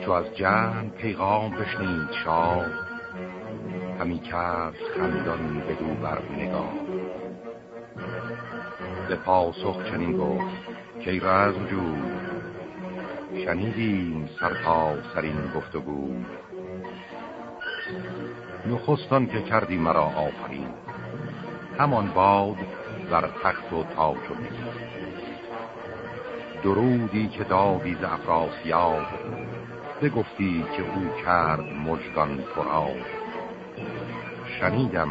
چو از جنگ پیغام بشنید شاه. همی کرد خندان بدو بر نگاه. به پاسخ چنین گفت که رزم جو شنیدیم سرتا سرین گفتگو. نخستان که کردی مرا آفرین. همان باد بر تخت و تاج و درودی که داوی ز افراسیاب بگفتی که او کرد مجگان تو شنیدم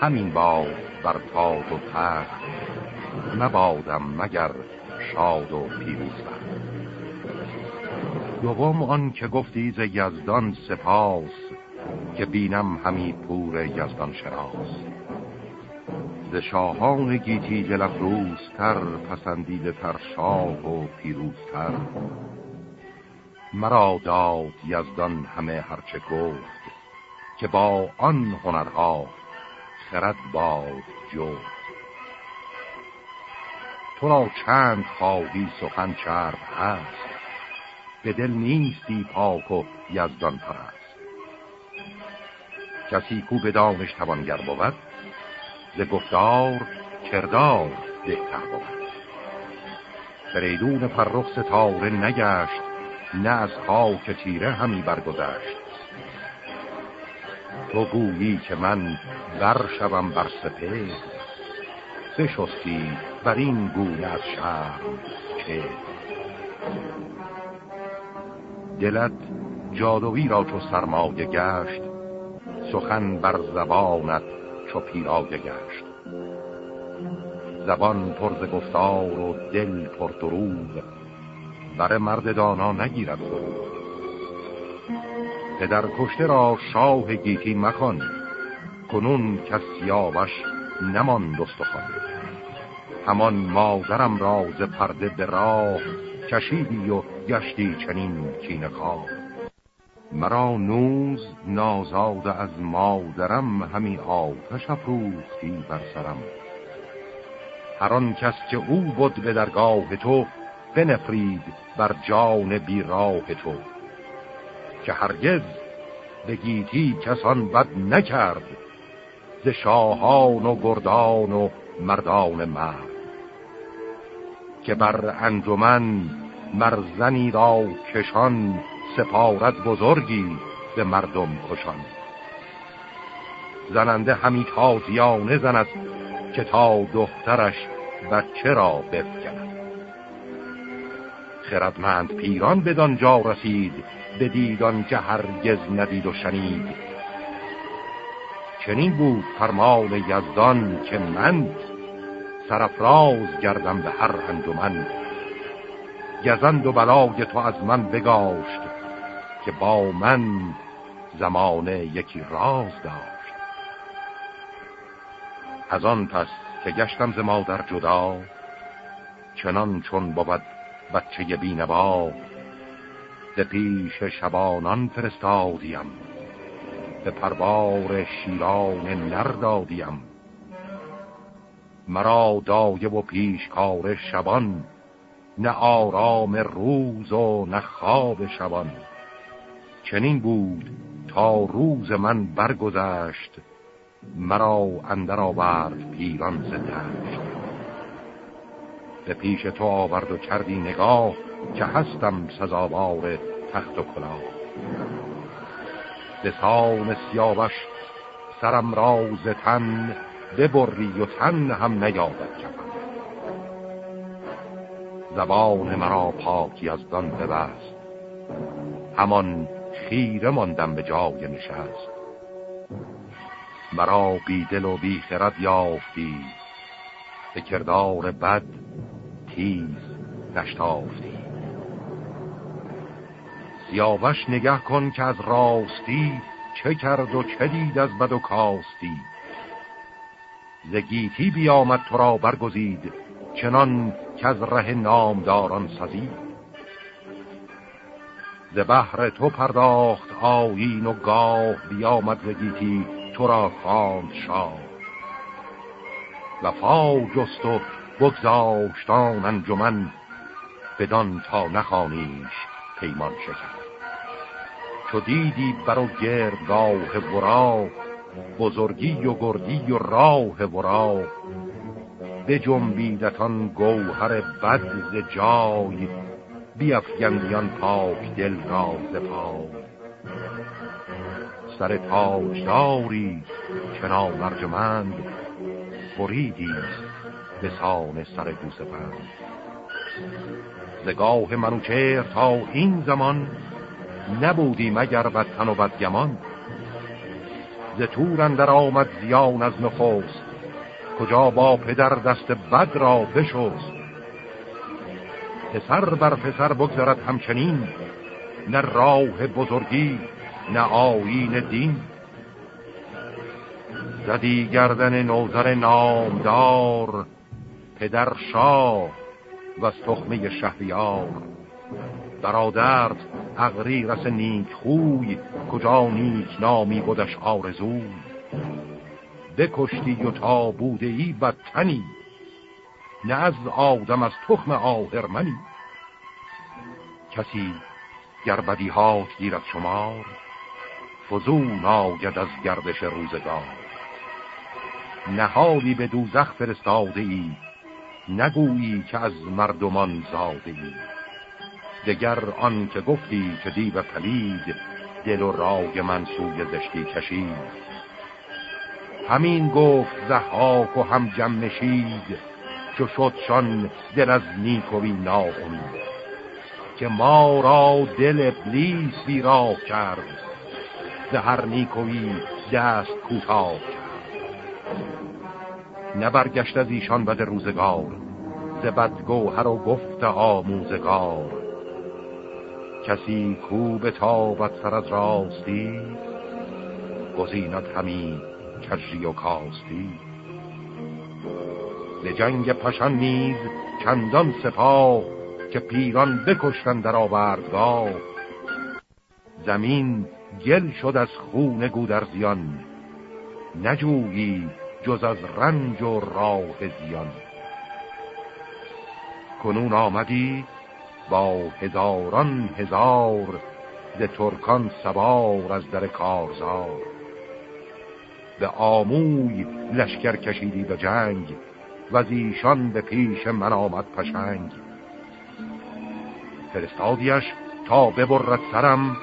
همین باد بر تاج و تخت. نبادم مگر شاد و پیروز دوم آن که گفتی ز یزدان سپاس که بینم همی پور یزدان شناس. ز شاهان گیتی دل تر پسندیده تر شاه و پیروزتر. مرا داد یزدان همه هرچه گفت که با آن هنرها خرد باد جفت. تو را چند خواهی سخن چرب هست به دل نیستی پاک و یزدان پرست. کسی کو به دانش توانگر بود ز گفتار کردار بهتر بود. فریدون فرخ ستاره نگشت نه از خاک تیره همی برگذشت. تو گویی که من برشوم بر سپه بشستی بر این گونه از شهر که دلت جادوی را چو سرمایه گشت سخن بر زبانت چو پیرایه گشت. زبان پرز گفتار و دل پر درود بر مرد دانا نگیرد. درود پدر کشته را شاه گیتی مکن کنون کس یاوش نماند استخوان همان مادرم را ز پرده به راه کشیدی و گشتی چنین کین خواه. مرا نوز نازاد از مادرم همی آتش افروختی بر سرم. هر کس که او بود به درگاه تو بنفرید بر جان بیراه تو که هرگز به گیتی کسان بد نکرد ز شاهان و گردان و مردان مرد که بر انجمن مرزنی را کشان سپارت بزرگی به مردم کشان. زننده همی تازیانه زند که تا دخترش بچه را بفکند. خردمند پیران بدان جا رسید به دیدان که هرگز ندید و شنید. چنین بود فرمان یزدان که من سرفراز گردم به هر انجمن گزند و بلای تو از من بگاشت که با من زمانه یکی راز داشت. از آن پس که گشتم ز مادر جدا چنان چون بود بچه بینوا به پیش شبانان فرستادیم به پربار شیران نردادیم مرا دایه و پیشکار شبان نه آرام روز و نه خواب شبان. چنین بود تا روز من برگذشت مرا اندر آورد پیران زدشت به پیش تو آورد و کردی نگاه که هستم سزاوار تخت و کلاه. به سان سیاوش سرم راز تن ببری و تن هم نیابد کفن زبان مرا پاکی از دان ببست همان خیره ماندم به جای نشست. مرا بی دل و بی خرد یافتی به کردار بد تیز نشتافتی. سیاوش نگه کن که از راستی چه کرد و چه دید از بد و کاستی. زگیتی بیامد تو را برگزید چنان که از ره نامداران سزید. ز بحر تو پرداخت آیین و گاه بیامد زگیتی تو را خواند شاه. وفا جست و بگذاشتان انجمن بدان تا نخانیش پیمان شکر چو دیدی بر و گردگاه ورا بزرگی و گردی و راه ورا به جنبیدتان گوهر بد ز جای بیافگندیان پاک دل راز پای. سر تاجداری چنا مرجمند بریدیست به سان سر گوسفند زگاه منوچهر تا این زمان نبودی مگر بدتن و بدگمان. ز تور اندر آمد زیان از نخست کجا با پدر دست بد را بشست. پسر بر پسر بگذرد همچنین نه راه بزرگی نه آیین دین. زدی گردن نوزر نامدار پدر شاه و از تخمه شهریار. برادرت اغری رس نیک خوی کجا نیک نامی بودش آرزوی بکشتی و تا بوده ای بدتنی نه از آدم از تخم آهرمنی. کسی گربدی ها گیرد شمار فزون آگد از گردش روزگار. نهالی به دوزخ فرستاده ای نگویی که از مردمان زاده ای. دگر آن که گفتی که دیو پلید دل و راگ من سوی زشتی کشید. همین گفت زحاک و هم جمع نشید چو شدشان دل از نیکوی ناامید که ما را دل ابلیس بیراه کرد هر نیکوی دست کوتاه نبرگشت از ایشان بد روزگار ز بدگوهر و گفت آموزگار. کسی کو به تابت سر از راستی؟ گزیند همی کجی و کاستی. به جنگ پشن نیز چندان سپاه که پیران بکشتن در آوردگاه. زمین گل شد از خون گودرزیان نجویی جز از رنج و راه زیان. کنون آمدی با هزاران هزار ز ترکان سوار از در کارزار. به آموی لشکر کشیدی به جنگ و ایشان به پیش من آمد پشنگ. فرستادیش تا ببرد سرم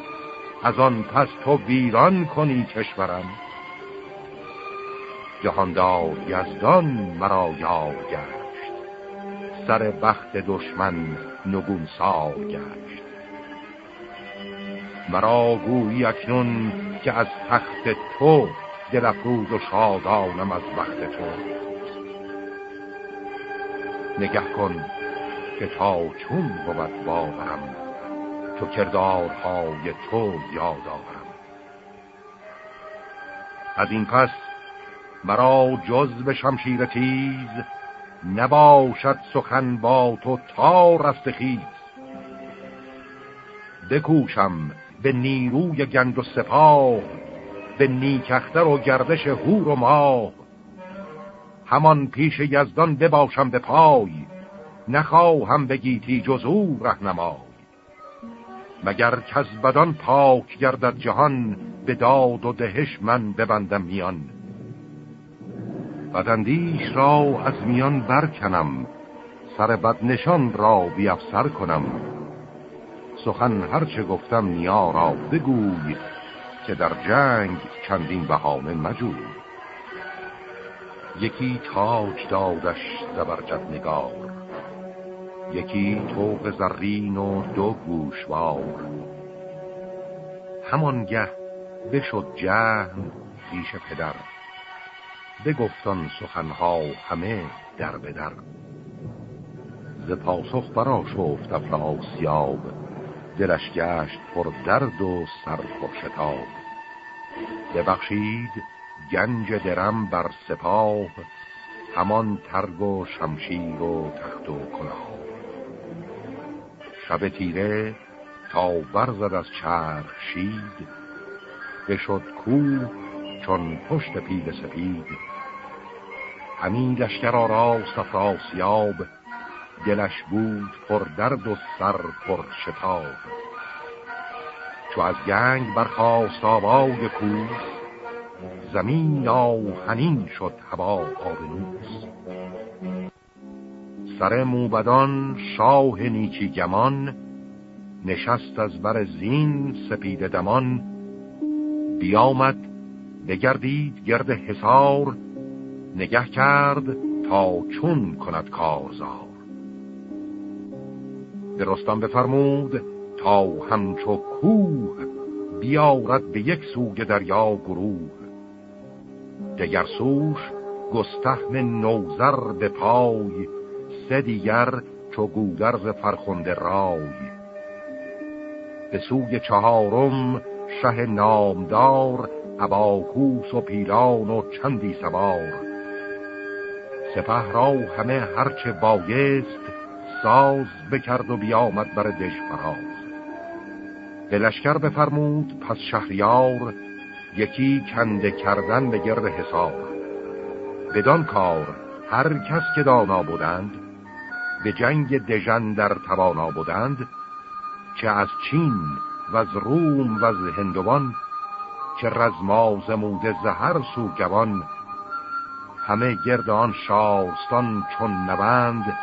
از آن پس تو ویران کنی کشورم. جهاندار یزدان مرا یاد گشت. سر بخت دشمن نگون سال گشت. مرا گویی اکنون که از تخت تو دل افروز و شادانم از وقت تو. نگه کن که تا چون بود باورم تو کردارهای تو یاد آورم. از این پس مرا جز به شمشیر تیز نباشد سخن با تو تا رست خیز. بکوشم به نیروی گند و سپاه به نیکختر و گردش هور و ماه. همان پیش یزدان بباشم به پای نخواهم بگیتی جز او رهنمای. مگر کز بدان پاک گردد جهان به داد و دهش من ببندم میان. بدندیش را از میان برکنم سر بدنشان را بیافسر کنم. سخن هرچه گفتم نیا را بگوی که در جنگ چندین بهانه مجوی. یکی تاج دادش زبرجد نگار یکی توق زرین و دو گوشوار. همانگه بشد جهن پیش پدر. بگفتان سخنها همه در بدر. ز پاسخ برا شفت افراسیاب دلش گشت پر درد و سر پر شتاب. ببخشید گنج درم بر سپاه همان ترگ و شمشیر و تخت و کلاه. شب تیره تا برزد از چرخ شید بشد کو چون پشت پیل سپید. همین لشکر راست افراسیاب دلش بود پر درد و سر پر شتاب. چو از گنگ برخواست آبای کوس زمین آهنین شد هوا آبنوس. سر موبدان شاه نیکی گمان نشست از بر زین سپید دمان. بیامد بگردید گرد حسار نگه کرد تا چون کند کارزار. به رستم بفرمود تا همچو کوه بیارد به یک سوگ دریا گروه. دگر سوش گستهم نوزر به پای سه دیگر چو گودرز فرخنده رای. به سوی چهارم شه نامدار اباکوس و پیلان و چندی سوار. سپه را همه هرچه بایست ساز بکرد و بیامد بر دش فراز. به لشکر بفرمود پس شهریار یکی کنده کردن به گرد حساب بدان کار هر کس که دانا بودند به جنگ دژن در توانا بودند چه از چین و از روم و از هندوان چه رزما زموده زهر سو جوان همه گرد آن شارستان چون نوند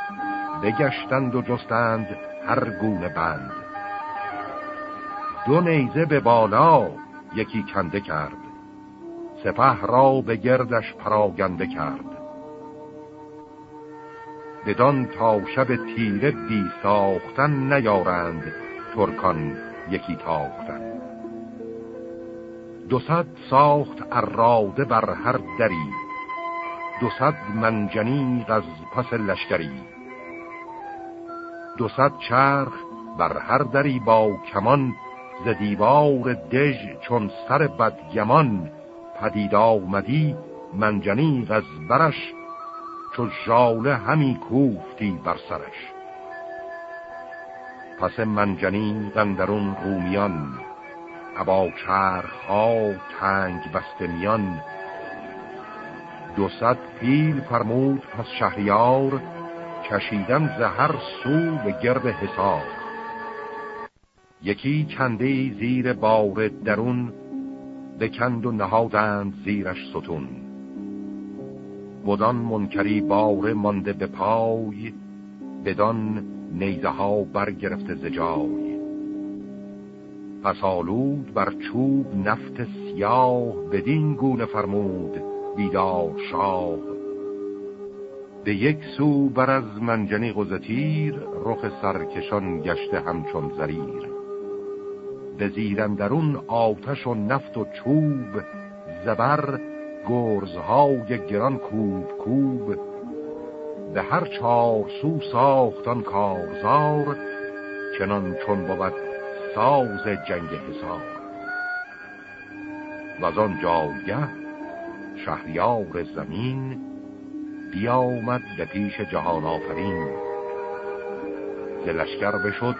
بگشتند و جستند هر گونه بند. دو نیزه به بالا یکی کنده کرد سپه را به گردش پراگنده کرد. بدان تا شب تیره بی ساختن نیارند ترکان یکی تاختن. دو صد ساخت اراده بر هر دری دو صد منجنی از پس لشکری دو صد چرخ بر هر دری با کمان ز دیوار دژ چون سر بدگمان پدید آمدی منجنی از برش چو ژاله همی کوفتی بر سرش. پس منجنی غندرون رومیان ابا ها تنگ بسته میان. دو صد پیل فرمود پس شهریار کشیدن زهر سو به گرد حساب یکی کنده زیر بار درون بکند و نهادند زیرش ستون. بدان منکری بار مانده به پای بدان نیزه ها برگرفته زجای پس آلود بر چوب نفت سیاه بدین گونه فرمود بیدار شاه. به یک سو بر از منجنی غزتیر رخ سرکشان گشته همچون زریر. به زیرندرون آتش و نفت و چوب زبر گرزهای گران کوب کوب. به هر چهار سو ساختان کارزار چنان چون بود ساز جنگ حساب. و از آن جایه شهریار زمین بیامد به پیش جهان آفرین. لشکر بشد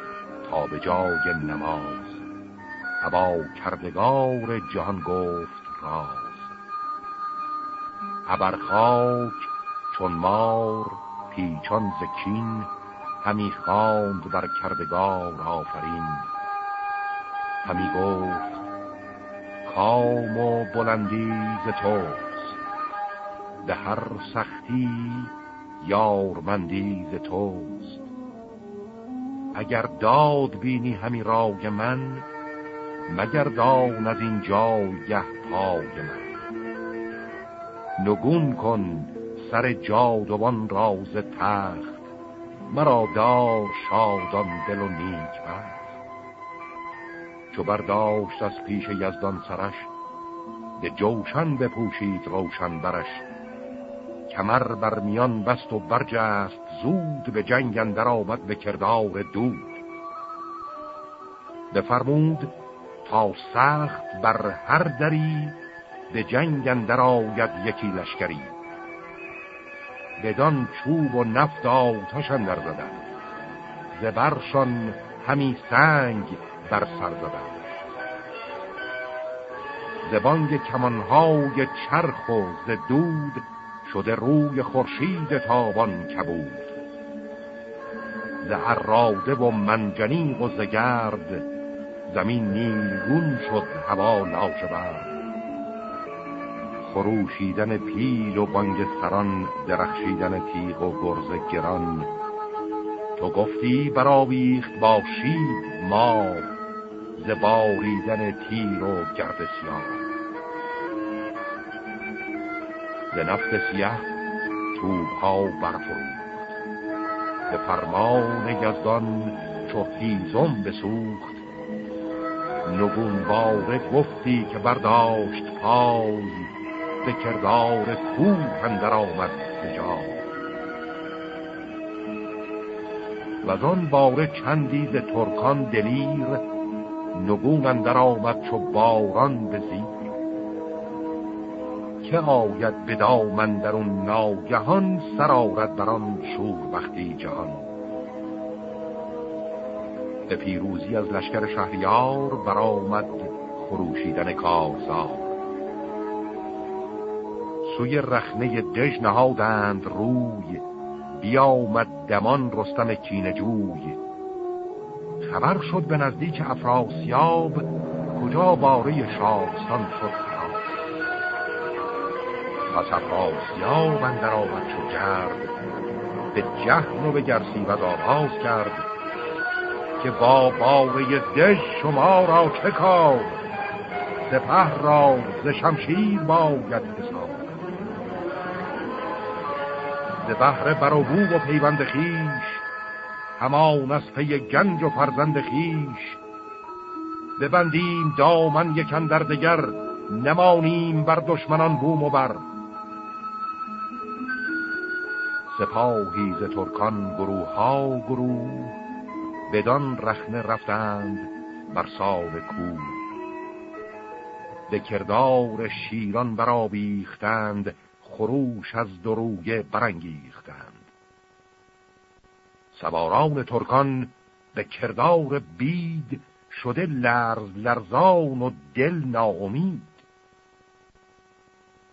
تا به جای نماز. هوا کردگار جهان گفت راز. ابر خاک چون مار پیچان زکین همی خواند بر کردگار آفرین. همی گفت کام و بلندی ز توست به هر سختی یارمندی ز توست. اگر داد بینی همی رای من مگردان از این جایه پای من. نگون کن سر جادوان راز تخت مرا دار شادان دل و نیک بخت چو برداشت از پیش یزدان سرش به جوشن بپوشید روشن برش. کمر بر میان بست و برجست زود به جنگ اندر آمد به کردار دود. بفرمود تا سخت بر هر دری به جنگ اندر آید یکی لشکری. بدان چوب و نفت آتش اندر زدن. زبرشان همی سنگ بر سر زدن. زبانگ کمانهای چرخ و زدود شده روی خورشید تابان کبود. ز اراده و منجنیق و زگرد زمین نیلگون شد هوا لاجورد. خروشیدن پیل و بانگ سران درخشیدن تیغ و گرز گران. تو گفتی براویخت باشید ما زباریدن تیر و گرد سیاه. ز نفت سیه توب ها برفروخت. به فرمان یزدان چو هیزم بسوخت. نگون باره گفتی که برداشت پای به کردار کوه اندر آمد جا و آن باره چندی ز ترکان دلیر نگون اندر آمد چو باران به زیر. که آید به دامن در اون ناگهان سر آرد بران شور وقتی جهان. به پیروزی از لشکر شهریار برآمد خروشیدن کارزار. سوی رخنه دژ نهادند روی بیامد دمان رستم کینجوی خبر شد به نزدیک افراسیاب کجا باره شاستان شد پس افراسیاب اندر آمد چو گرد به جهن و به گرسی و آغاز کرد که با باره دژ شما را چه کار؟ سپه را ز شمشیر باید حساب ز بهر برابو و پیوند خیش همان از پی گنج و فرزند خیش. ببندیم دامن یکن در دگر نمانیم بر دشمنان بوم و بر. سپاهی ز ترکان گروه ها گروه بدان رخنه رفتند بر سال کو به کردار شیران برآویختند خروش از دروگه برانگیختند. سواران ترکان به کردار بید شده لرز لرزان و دل ناامید.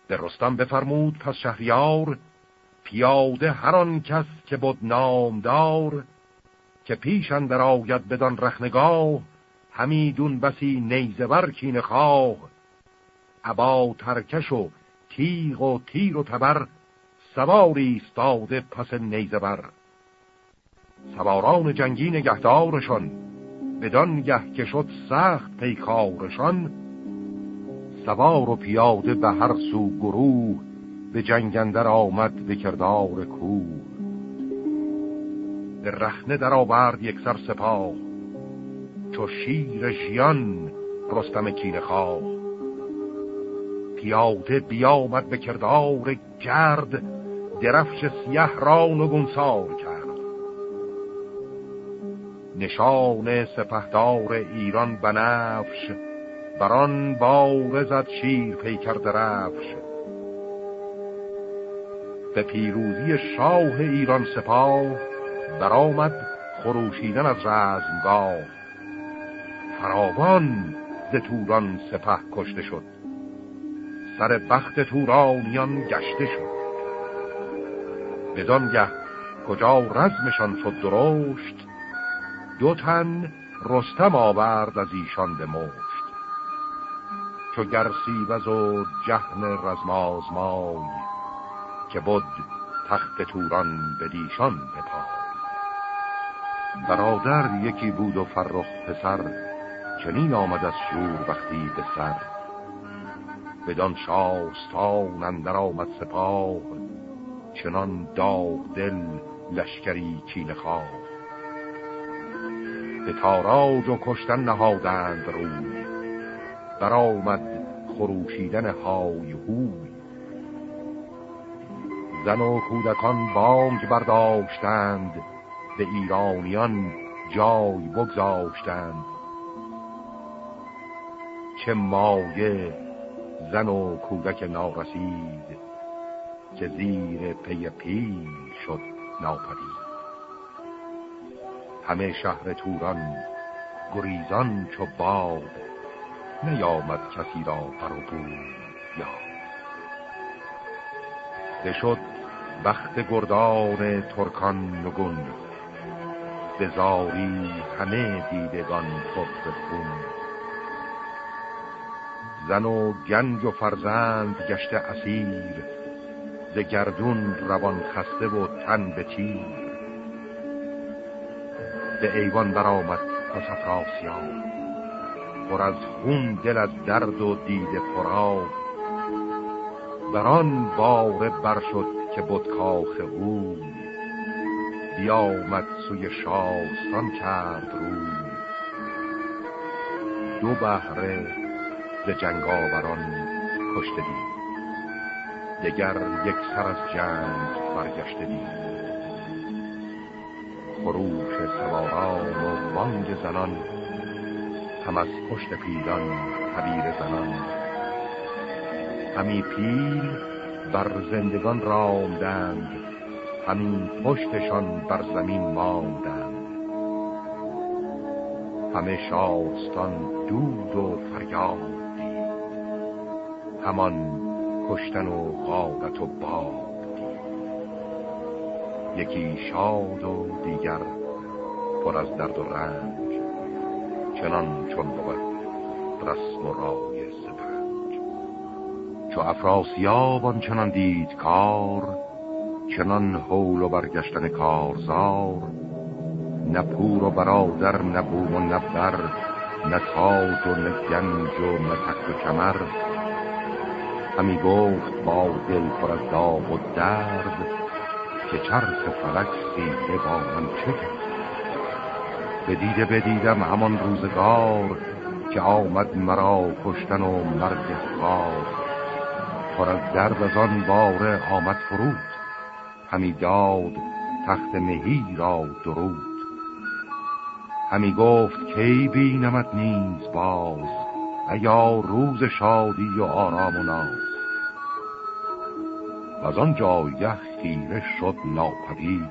به رستم بفرمود پس شهریار پیاده هر آن کس که بود نامدار که پیش اندر آید بدان رخنگاه همیدون بسی نیزور کین خواه. ترکش و تیغ و تیر و تبر سواری استاده پس نیزبر سواران جنگی نگهدارشان بدان گه که شد سخت پیکارشان. سوار و پیاده به هر سو گروه به جنگندر آمد به کردار کو به رخنه در آورد یک سر سپاه چو شیر ژیان رستم کین خواه. پیاده بیامد به کردار گرد درفش سیه را نگونسار کرد. نشان سپهدار ایران بنفش بران بارزد شیر پیکر درفش به پیروزی شاه ایران سپاه برآمد خروشیدن از رزمگاه. فراوان ز توران سپه کشته شد. سر بخت تورانیان گشته شد. بدانگه کجا رزمشان شد درشت دو تن رستم آورد از ایشان به مشت. چو گرسی و جهن رزمازمای که بود تخت توران به دیشان بپا برادر یکی بود و فرخ پسر چنین آمد از شور وقتی به سر. بدان شاستان اندر آمد سپاه چنان داغ دل لشکری چین خواه. به تاراج و کشتن نهادند روی. برآمد خروشیدن های هوی. زن و کودکان بانگ برداشتند به ایرانیان جای بگذاشتند. چه مایه زن و کودک نارسید که زیر پی پیل شد ناپدید. همه شهر توران گریزان چو باد نیامد کسی را برو یا بشد بخت گردان ترکان نگون بزاری همه دیدگان پر خون. زن و گنج و فرزند گشته اسیر ز گردون روان خسته و تن به تیر. به ایوان برآمد پس افراسیاب پر از خون دل از درد و دید پراب بران باره بر شد که بود کاخ او. بیامد سوی شاستان کرد رو. دو بهره ز جنگاوران کشته دید. دگر یک سر از جنگ برگشته دید. خروش سواران و بانگ زنان هم از پشت پیلان حبیر زنان. همی پیل بر زندگان رامدند همین پشتشان بر زمین ماندند. همه شاستان دود و فریاد همان کشتن و غابت و باد. یکی شاد و دیگر پر از درد و رنج. چنان چون بود رسم و رای سپنج. چو افراسیاب چنان دید کار چنان حول و برگشتن کارزار نه پور و برادر نه بوم و نه بر نه تاج و نه گنج و نه تخت و کمر. همی گفت با دل پر از داغ و درد که چرخ فلک سیده با من کرد بدیده بدیدم همان روزگار که آمد مرا کشتن و مرگ خار پر از درد از آن باره آمد فرود. همی داد تخت مهی را درود. همی گفت کی بینمت نیز باز؟ ایا روز شادی و آرام و ناز؟ و از آن جایه خیره شد ناپدید.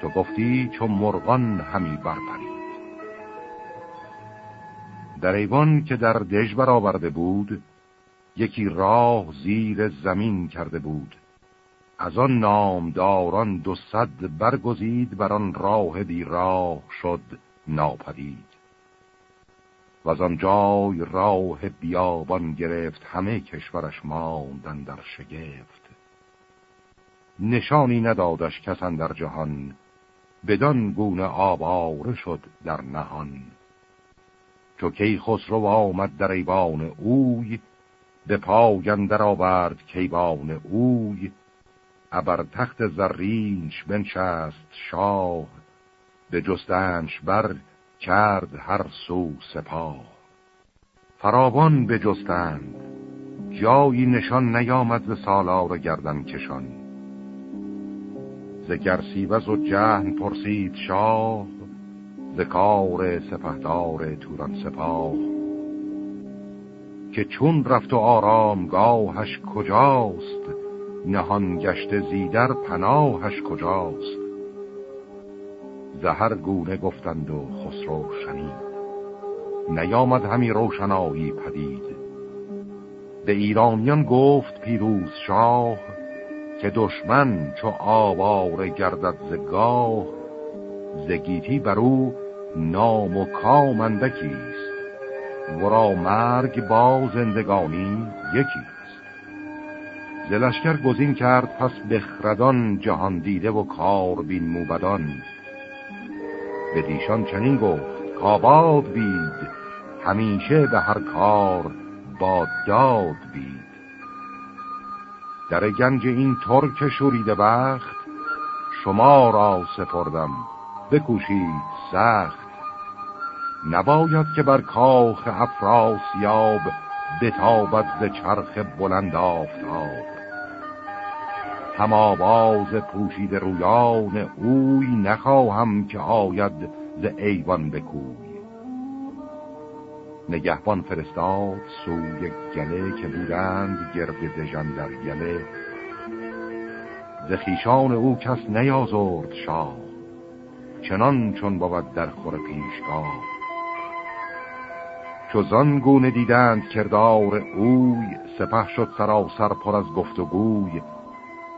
تو گفتی چون مرغان همی برپرید. در ایوان که در دژ برآورده بود یکی راه زیر زمین کرده بود. از آن نامداران دو صد برگزید بر آن راه بی راه شد ناپدید. و از آن جای راه بیابان گرفت همه کشورش ماندن در شگفت. نشانی ندادش کسان در جهان. بدان گونه آباره شد در نهان. چو کی خسرو آمد در ایوان اوی به پاگندر آورد کیوان اوی. ابر تخت زرینش بنشست شاه به جستنش بر کرد هر سو سپاه. فراوان به جستند جایی نشان نیامد ز سالار گردن کشان. ز گرسیوز و جهن پرسید شاه ز کار سپهدار توران سپاه. که چون رفت و آرامگاهش کجاست نهان گشت زیدر پناهش کجاست. زهر گونه گفتند و خسرو شنید نیامد همی روشنایی پدید. به ایرانیان گفت پیروز شاه که دشمن چو آواره گردد زگاه زگیتی بر او نام و کام اندکیست ورا مرگ با زندگانی یکیست زلشکر گزین کرد پس بخردان جهان دیده و کار بین موبدان. به دیشان چنین گفت کاباد بید همیشه به هر کار با داد بید. در گنج این ترک شوریده بخت شما را سپردم. بکوشید سخت. نباید که بر کاخ افراسیاب بتابد ز چرخ بلند آفتاب. هم آواز پوشید رویان اوی نخواهم که آید ز ایوان بکوی. نگهبان فرستاد سوی گله که بودند گرد دژان در گله. ز خیشان او کس نیازرد شاه چنان چون بود در خور پیشگاه. چو گونه دیدند کردار اوی سپه شد سراسر پر از گفتگوی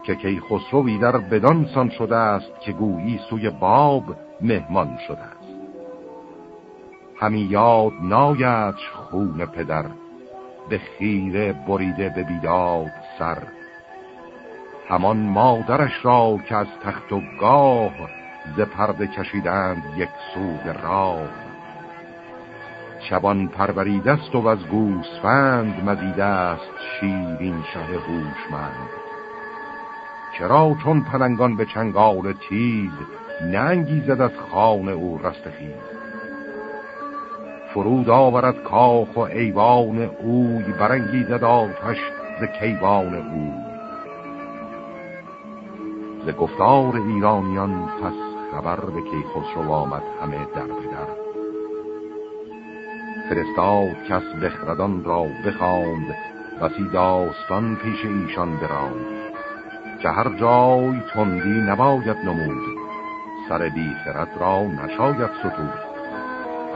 که کی خسروی در بدان سان شده است که گویی سوی باب مهمان شده است همی یاد نایدش خون پدر به خیره بریده به بیداد سر. همان مادرش را که از تخت و گاه ز پرده کشیدند یک سوگ راه. شبان پروریدست و از گوسفند مزیده است شیرین شه هوشمند. چرا چون پلنگان به چنگال تیز ننگی زد از خانه او رستخیز؟ فرود آورد کاخ و ایوان اوی برنگی زد آتش ز کیوان اوی. ز گفتار ایرانیان پس خبر به کی خسرو آمد همه در بدر فرستاد کس بخردان را بخواند وسی داستان پیش ایشان براند. که هر جای تندی نباید نمود سر بی را نشاید ستود.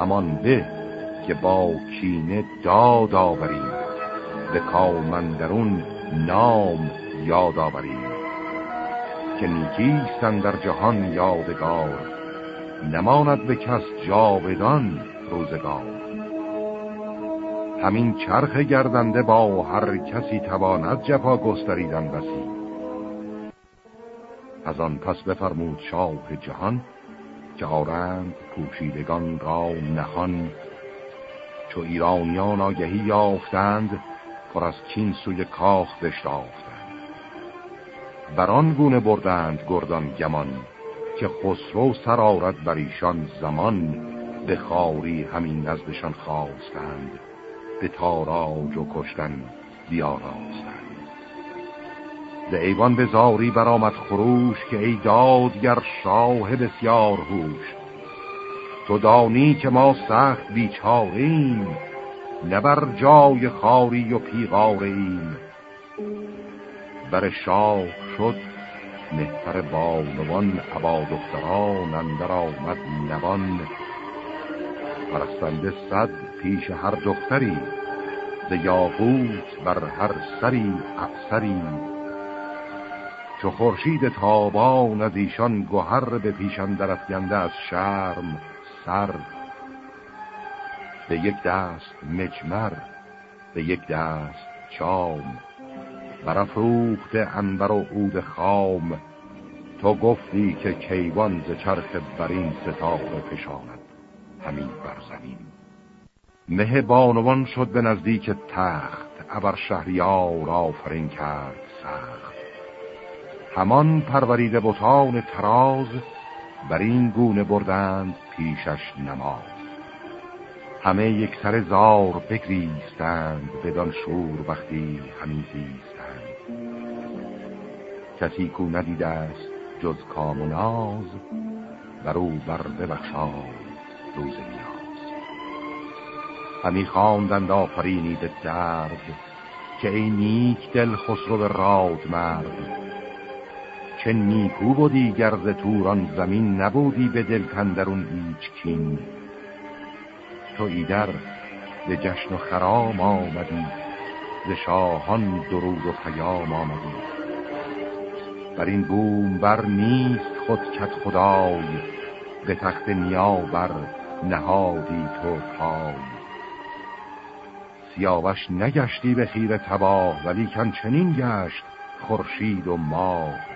همان به که با کینه داد آوریم. به کامندرون نام یاد آوریم. که نیکیستن در جهان یادگار نماند به کس جاودان روزگار. همین چرخ گردنده با هر کسی تواند جفا گستریدن بسی. از آن پس بفرمود شاه جهان که آرند پوشیدگان را نهان. چو ایرانیان آگهی یافتند پر از چین سوی کاخ بشتافتند. بران گونه بردند گردان گمان که خسرو سر آرد بر ایشان زمان به خاری همین نزدشان خواستند به تاراج و کشتن بیاراستند. ز ایوان به زاری برآمد خروش که ای دادگر شاه بسیار هوش تو دانی که ما سخت بیچاریم نه بر جای خاری و پیغاریم. بر شاه شد مهتر بانوان عبا دختران اندر آمد نوان. پرستنده صد پیش هر دختری ز یاقوت بر هر سری افسری. چو خورشید تابان از ایشان گوهر به پیشان درفگنده از شرم سر به یک دست مجمر به یک دست چام. برافروخته انبر و عود خام تو گفتی که کیوان ز چرخ برین ستاره پشاند همین بر زمین. مه بانوان شد به نزدیک تخت ابر شهریار آفرین کرد سخت. همان پروریده بوتان تراز بر این گونه بردند پیشش نماز. همه یک سر زار بگریستند بدان شور وقتی همین زیستند. کسی کو ندیده است جز کام و ناز بر او بر ببخشاد روز نیاز. همی خواندند آفرینی به درد که ای نیک دل خسرو راد مرد چه نیکو بودی گرز توران زمین نبودی به دل کندرون ایچ کین. تو ایدر به جشن و خرام آمدی ز شاهان درود و پیام آمدی. بر این بوم بر نیست خود کت خدای به تخت نیاور نهادی تو پای. سیاوش نگشتی به خیر تباه ولی کن چنین گشت خورشید و ماه.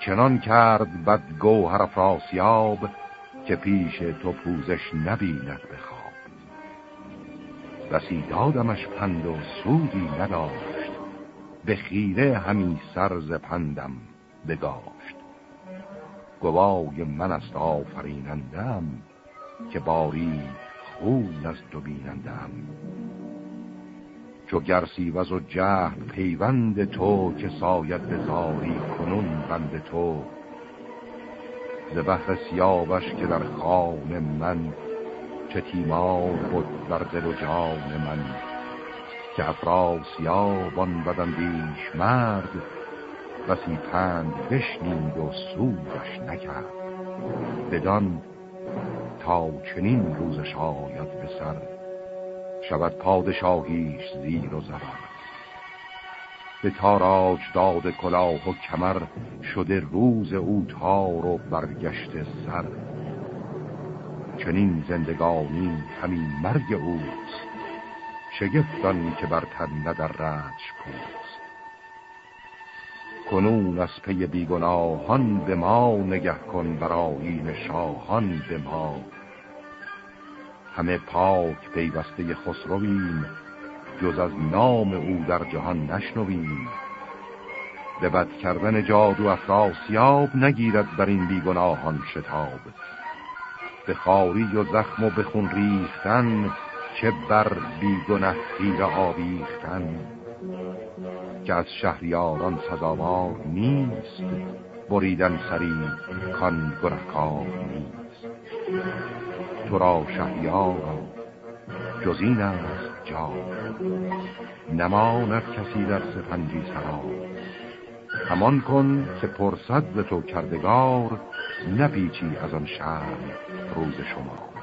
چنان کرد بد گوهر افراسیاب که پیش تو پوزش نبیند بخواب بسی دادمش پند و سودی نداشت به خیره همی سرز پندم بگاشت. گوای من است آفرینندم که باری خون از تو بینندم. چو گرسی و جهل پیوند تو که ساید بزاری کنون بند تو. ز بحر سیاوش که در خان من چه تیمار بود بر دل و جان من. که افراسیابان بدندیش مرد بسی پند بشنید و سودش نکرد. بدان تا چنین روزش آید به سر. شود پادشاهیش زیر و زبر به تاراج داد کلاه و کمر شده روز او تار و برگشت سر. چنین زندگانی همین مرگ اوست شگفتان که بر تن ندر رج پوست. کنون از پی بیگناهان به ما نگه کن بر آیین شاهان به ما. همه پاک پیوسته خسرویم جز از نام او در جهان نشنویم. به بد کردن جادو افراسیاب نگیرد بر این بیگناهان شتاب. به خاری و زخم و به خون ریختن چه بر بیگنه خیر آویختن. که از شهریاران سزاوار نیست بریدن سری کان گنهکار نیست. تو را شهریارا جز این است جا نماند کسی در سپنجی سرا. همان کن که پرسد به تو کردگار نپیچی از آن شهر روز شما.